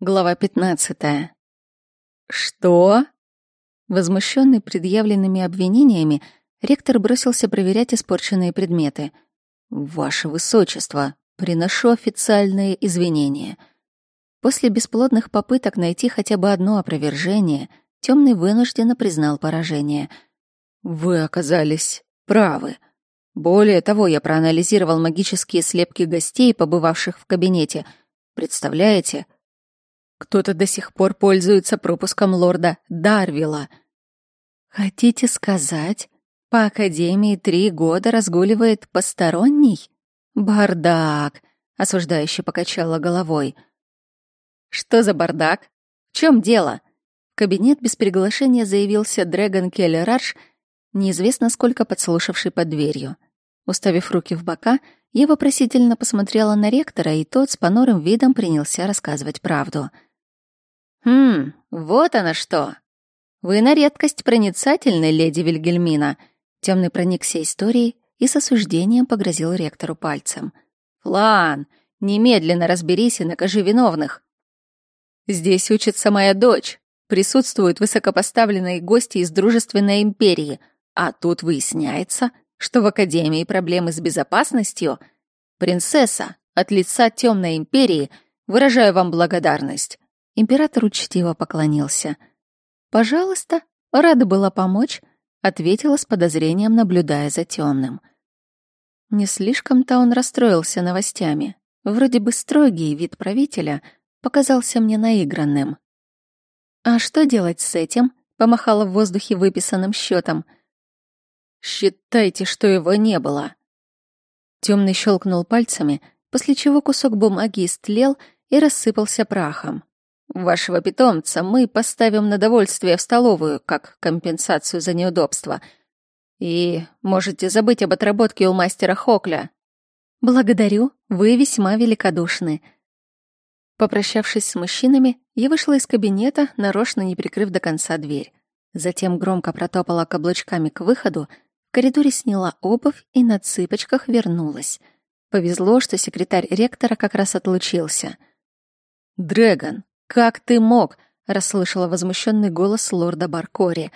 Глава 15. Что? Возмущенный предъявленными обвинениями, ректор бросился проверять испорченные предметы. Ваше высочество, приношу официальные извинения. После бесплодных попыток найти хотя бы одно опровержение, Темный вынужденно признал поражение. Вы оказались правы. Более того, я проанализировал магические слепки гостей, побывавших в кабинете. Представляете, кто-то до сих пор пользуется пропуском лорда Дарвила. Хотите сказать, по Академии три года разгуливает посторонний? Бардак, осуждающе покачала головой. Что за бардак? В чем дело? В кабинет без приглашения заявился Дрэгон Келлерарш, неизвестно сколько подслушавший под дверью. Уставив руки в бока, я вопросительно посмотрела на ректора, и тот с понурым видом принялся рассказывать правду — «Хм, вот она что! Вы на редкость проницательны, леди Вильгельмина!» Темный проникся историей и с осуждением погрозил ректору пальцем. «Флан, немедленно разберись и накажи виновных!» «Здесь учится моя дочь, присутствуют высокопоставленные гости из дружественной империи, а тут выясняется, что в Академии проблемы с безопасностью. Принцесса, от лица Темной империи выражаю вам благодарность. Император учтиво поклонился. «Пожалуйста, рада была помочь», — ответила с подозрением, наблюдая за темным. Не слишком-то он расстроился новостями. Вроде бы строгий вид правителя показался мне наигранным. «А что делать с этим?» — помахала в воздухе выписанным счетом. «Считайте, что его не было». Темный щелкнул пальцами, после чего кусок бумаги истлел и рассыпался прахом. Вашего питомца мы поставим на довольствие в столовую, как компенсацию за неудобство. И можете забыть об отработке у мастера Хокля. Благодарю, вы весьма великодушны. Попрощавшись с мужчинами, я вышла из кабинета, нарочно не прикрыв до конца дверь. Затем громко протопала каблучками к выходу, в коридоре сняла обувь и на цыпочках вернулась. Повезло, что секретарь ректора как раз отлучился. «Дрэгон, «Как ты мог?» — расслышала возмущенный голос лорда Баркори.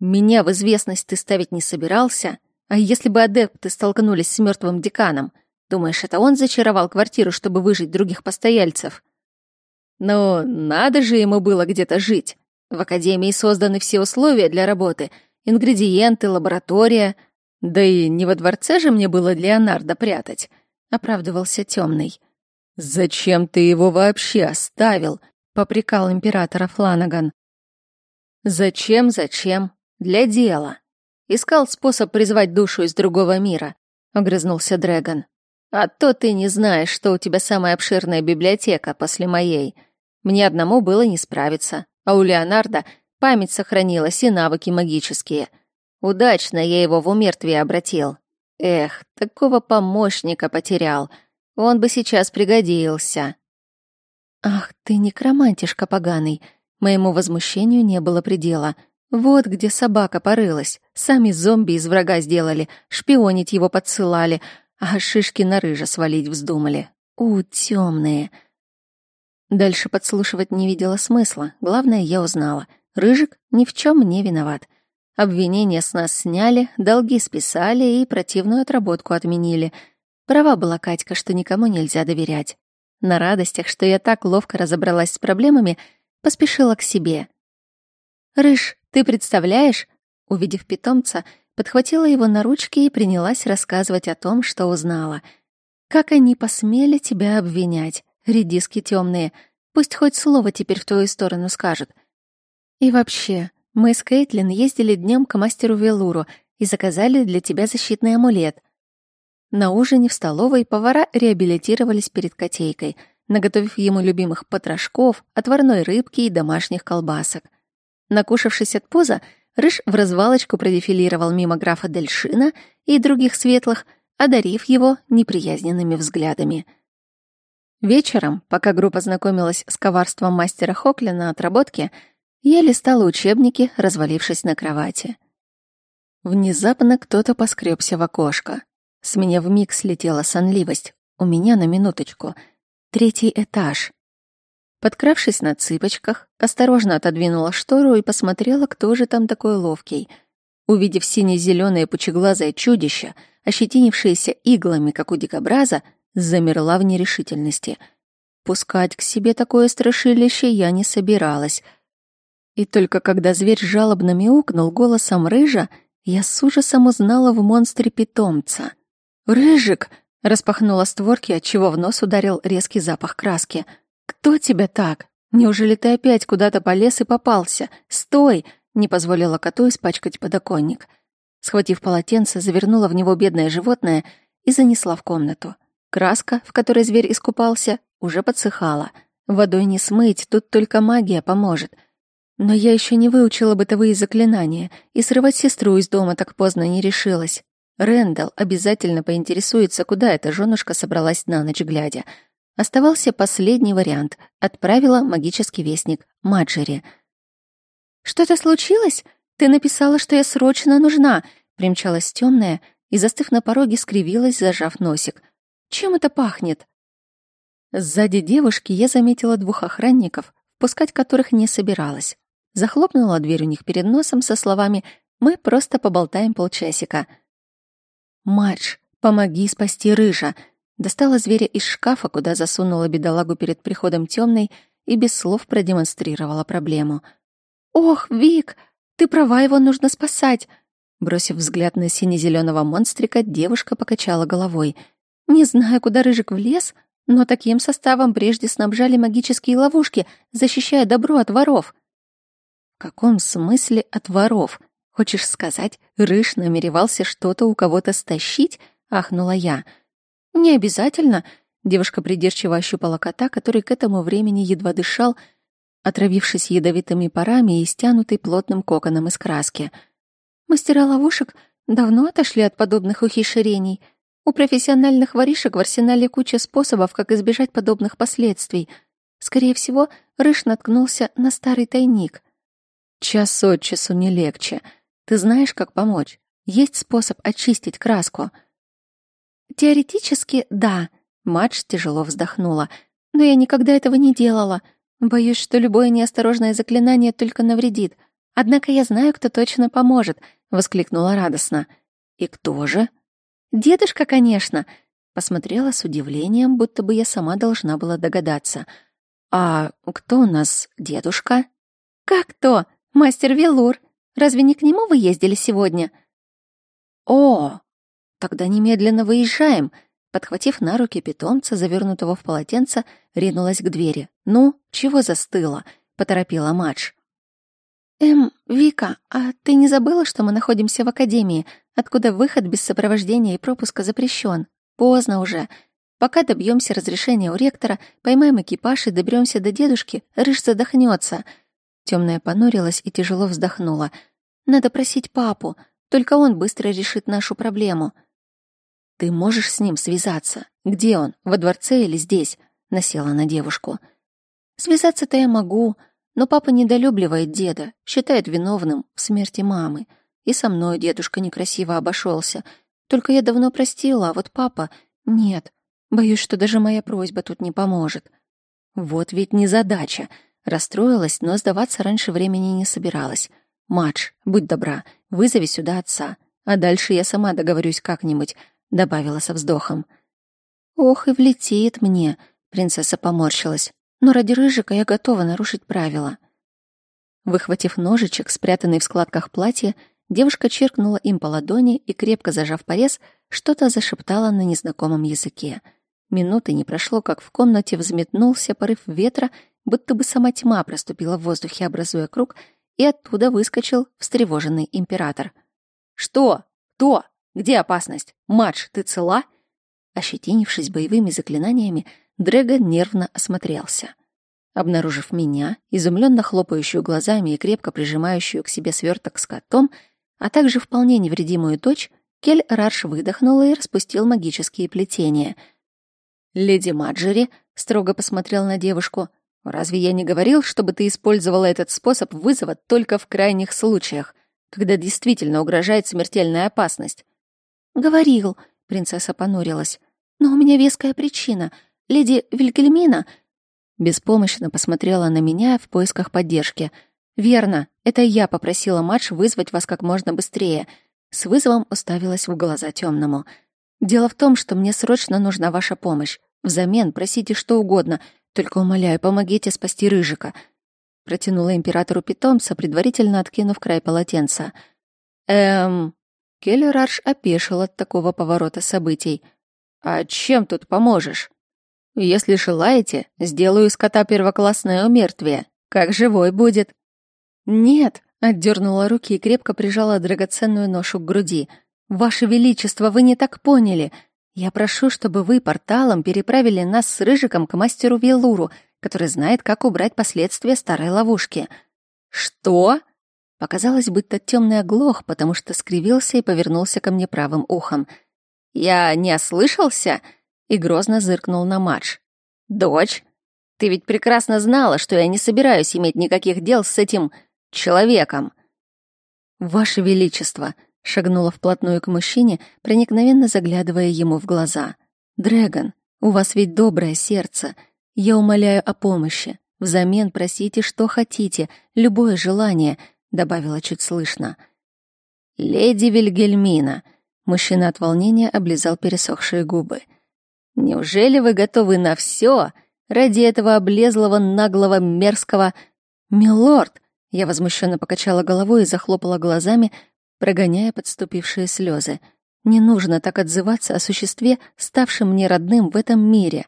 «Меня в известность ты ставить не собирался? А если бы адепты столкнулись с мертвым деканом? Думаешь, это он зачаровал квартиру, чтобы выжить других постояльцев?» «Ну, надо же ему было где-то жить. В академии созданы все условия для работы. Ингредиенты, лаборатория. Да и не во дворце же мне было Леонардо прятать», — оправдывался темный. «Зачем ты его вообще оставил?» — попрекал императора Фланаган. «Зачем, зачем? Для дела. Искал способ призвать душу из другого мира», — огрызнулся Дрэгон. «А то ты не знаешь, что у тебя самая обширная библиотека после моей. Мне одному было не справиться, а у Леонардо память сохранилась и навыки магические. Удачно я его в умертвие обратил. Эх, такого помощника потерял». Он бы сейчас пригодился. Ах ты некромантишка поганый. Моему возмущению не было предела. Вот где собака порылась. Сами зомби из врага сделали, шпионить его подсылали, а шишки на рыжа свалить вздумали. У, темные. Дальше подслушивать не видела смысла. Главное, я узнала. Рыжик ни в чем не виноват. Обвинения с нас сняли, долги списали и противную отработку отменили — Права была Катька, что никому нельзя доверять. На радостях, что я так ловко разобралась с проблемами, поспешила к себе. «Рыж, ты представляешь?» Увидев питомца, подхватила его на ручки и принялась рассказывать о том, что узнала. «Как они посмели тебя обвинять, редиски темные. Пусть хоть слово теперь в твою сторону скажут. И вообще, мы с Кейтлин ездили днем к мастеру Велуру и заказали для тебя защитный амулет. На ужине в столовой повара реабилитировались перед котейкой, наготовив ему любимых потрошков, отварной рыбки и домашних колбасок. Накушавшись от поза, Рыж в развалочку продефилировал мимо графа Дельшина и других светлых, одарив его неприязненными взглядами. Вечером, пока группа знакомилась с коварством мастера Хокля на отработке, я листала учебники, развалившись на кровати. Внезапно кто-то поскребся в окошко. С меня вмиг слетела сонливость. У меня на минуточку. Третий этаж. Подкравшись на цыпочках, осторожно отодвинула штору и посмотрела, кто же там такой ловкий. Увидев сине-зеленое пучеглазое чудище, ощетинившееся иглами, как у дикобраза, замерла в нерешительности. Пускать к себе такое страшилище я не собиралась. И только когда зверь жалобно мяукнул голосом рыжа, я с ужасом узнала в монстре питомца. «Рыжик!» — распахнула створки, отчего в нос ударил резкий запах краски. «Кто тебя так? Неужели ты опять куда-то полез и попался? Стой!» — не позволила коту испачкать подоконник. Схватив полотенце, завернула в него бедное животное и занесла в комнату. Краска, в которой зверь искупался, уже подсыхала. Водой не смыть, тут только магия поможет. Но я еще не выучила бытовые заклинания, и срывать сестру из дома так поздно не решилась. Рэндалл обязательно поинтересуется, куда эта женушка собралась на ночь глядя. Оставался последний вариант. Отправила магический вестник Маджери. «Что-то случилось? Ты написала, что я срочно нужна!» Примчалась темная и, застыв на пороге, скривилась, зажав носик. Чем это пахнет? Сзади девушки я заметила двух охранников, пускать которых не собиралась. Захлопнула дверь у них перед носом со словами «Мы просто поболтаем полчасика». «Марш, помоги спасти рыжа!» Достала зверя из шкафа, куда засунула бедолагу перед приходом темной и без слов продемонстрировала проблему. «Ох, Вик, ты права, его нужно спасать!» Бросив взгляд на сине-зеленого монстрика, девушка покачала головой — не знаю, куда Рыжик влез, но таким составом прежде снабжали магические ловушки, защищая добро от воров. В каком смысле от воров? Хочешь сказать, Рыж намеревался что-то у кого-то стащить? Ахнула я. Не обязательно. Девушка придирчиво ощупала кота, который к этому времени едва дышал, отравившись ядовитыми парами и стянутый плотным коконом из краски. Мастера ловушек давно отошли от подобных ухищрений — у профессиональных воришек в арсенале куча способов, как избежать подобных последствий. Скорее всего, Рыж наткнулся на старый тайник. Час от часу не легче. Ты знаешь, как помочь? Есть способ очистить краску? Теоретически, да. Мадж тяжело вздохнула. Но я никогда этого не делала. Боюсь, что любое неосторожное заклинание только навредит. Однако я знаю, кто точно поможет, воскликнула радостно. И кто же? «Дедушка, конечно!» Посмотрела с удивлением, будто бы я сама должна была догадаться. «А кто у нас дедушка?» «Как кто? Мастер Велур. Разве не к нему вы ездили сегодня?» «О, тогда немедленно выезжаем!» Подхватив на руки питомца, завернутого в полотенце, ринулась к двери. «Ну, чего застыла?» — поторопила Мадж. «Эм, Вика, а ты не забыла, что мы находимся в академии, откуда выход без сопровождения и пропуска запрещен? Поздно уже. Пока добьемся разрешения у ректора, поймаем экипаж и доберемся до дедушки, Рыж задохнется. Темная понурилась и тяжело вздохнула. «Надо просить папу, только он быстро решит нашу проблему». «Ты можешь с ним связаться? Где он, во дворце или здесь?» — насела на девушку. «Связаться-то я могу», но папа недолюбливает деда, считает виновным в смерти мамы. И со мной дедушка некрасиво обошелся. Только я давно простила, а вот папа — нет. Боюсь, что даже моя просьба тут не поможет. Вот ведь незадача. Расстроилась, но сдаваться раньше времени не собиралась. «Мадж, будь добра, вызови сюда отца, а дальше я сама договорюсь как-нибудь», — добавила со вздохом. «Ох, и влетит мне», — принцесса поморщилась но ради рыжика я готова нарушить правила. Выхватив ножичек, спрятанный в складках платья, девушка черкнула им по ладони и, крепко зажав порез, что-то зашептала на незнакомом языке. Минуты не прошло, как в комнате взметнулся порыв ветра, будто бы сама тьма проступила в воздухе, образуя круг, и оттуда выскочил встревоженный император. «Что? Кто? Где опасность? Мадж, ты цела?» Ощетинившись боевыми заклинаниями, Дрэго нервно осмотрелся. Обнаружив меня, изумленно хлопающую глазами и крепко прижимающую к себе сверток с котом, а также вполне невредимую дочь, Кель Рарш выдохнул и распустил магические плетения. «Леди Маджери», — строго посмотрел на девушку, — «разве я не говорил, чтобы ты использовала этот способ вызова только в крайних случаях, когда действительно угрожает смертельная опасность?» «Говорил», — принцесса понурилась, — «но у меня веская причина — Леди Вильгельмина...» Беспомощно посмотрела на меня в поисках поддержки. «Верно, это я попросила Мадж вызвать вас как можно быстрее». С вызовом уставилась в глаза темному. «Дело в том, что мне срочно нужна ваша помощь. Взамен просите что угодно, только умоляю, помогите спасти Рыжика». Протянула императору питомца, предварительно откинув край полотенца. «Эм...» Келлерарш опешил от такого поворота событий. «А чем тут поможешь?» Если желаете, сделаю из кота первоклассное умертвие. Как живой будет. Нет, отдернула руки и крепко прижала драгоценную ношу к груди. Ваше величество, вы не так поняли. Я прошу, чтобы вы порталом переправили нас с Рыжиком к мастеру Велуру, который знает, как убрать последствия старой ловушки. Что? Показалось, будто темный оглох, потому что скривился и повернулся ко мне правым ухом. Я не ослышался? и грозно зыркнул на Мадж. «Дочь, ты ведь прекрасно знала, что я не собираюсь иметь никаких дел с этим человеком». «Ваше Величество», — шагнула вплотную к мужчине, проникновенно заглядывая ему в глаза. «Дрэгон, у вас ведь доброе сердце. Я умоляю о помощи. Взамен просите, что хотите, любое желание», — добавила чуть слышно. «Леди Вильгельмина», — мужчина от волнения облизал пересохшие губы, — Неужели вы готовы на все ради этого облезлого, наглого, мерзкого... Милорд! Я возмущенно покачала головой и захлопала глазами, прогоняя подступившие слезы. Не нужно так отзываться о существе, ставшем мне родным в этом мире.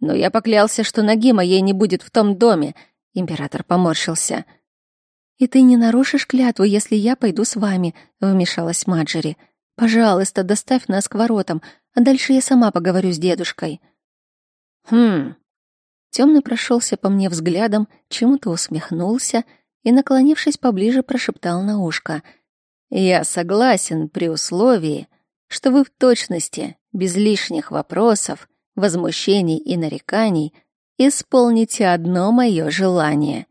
Но я поклялся, что ноги моей не будет в том доме. Император поморщился. «И ты не нарушишь клятву, если я пойду с вами», — вмешалась Маджери. «Пожалуйста, доставь нас к воротам, а дальше я сама поговорю с дедушкой. Хм. Темный прошелся по мне взглядом, чему-то усмехнулся и, наклонившись поближе, прошептал на ушко: "Я согласен при условии, что вы в точности, без лишних вопросов, возмущений и нареканий, исполните одно мое желание".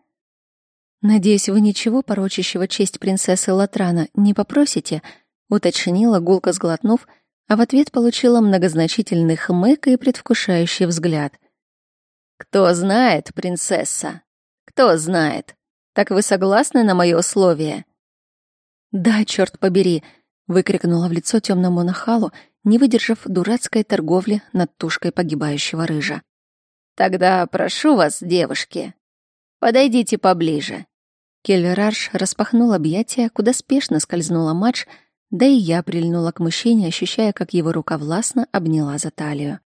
Надеюсь, вы ничего порочащего честь принцессы Латрана не попросите, уточнила гулко сглотнув а в ответ получила многозначительный хмык и предвкушающий взгляд. «Кто знает, принцесса? Кто знает? Так вы согласны на мои условия?» «Да, черт побери!» — выкрикнула в лицо темному нахалу, не выдержав дурацкой торговли над тушкой погибающего рыжа. «Тогда прошу вас, девушки, подойдите поближе». Кельверарш распахнул объятия, куда спешно скользнула матч, да и я прильнула к мужчине, ощущая, как его рука властно обняла за талию.